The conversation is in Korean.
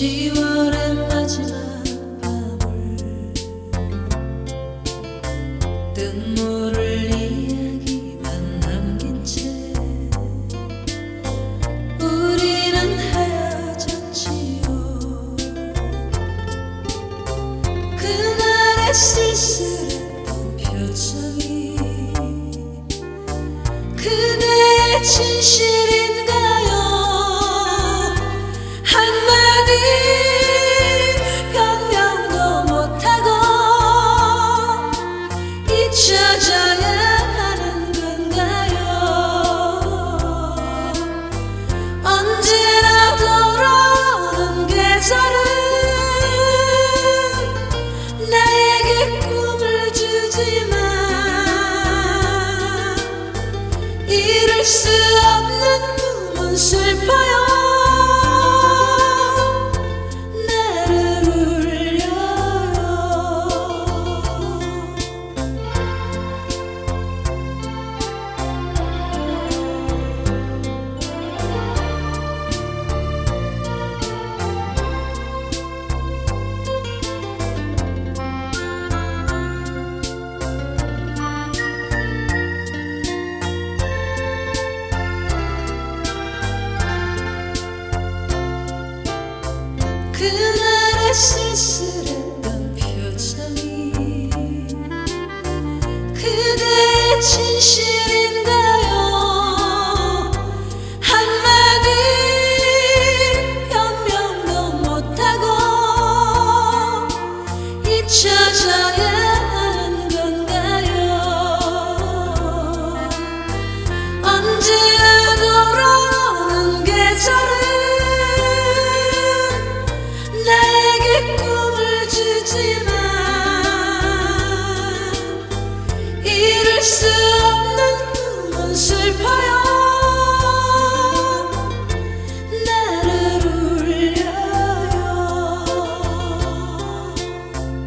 10월의 마지막 밤을 뜻모를 이야기만 남긴 채 우리는 헤어졌지요. 그날의 쓸쓸했던 표정이 그대의 진실인 수 없는 꿈은 슬퍼요 그날의 쓸쓸했던 표정이 그대의 진실이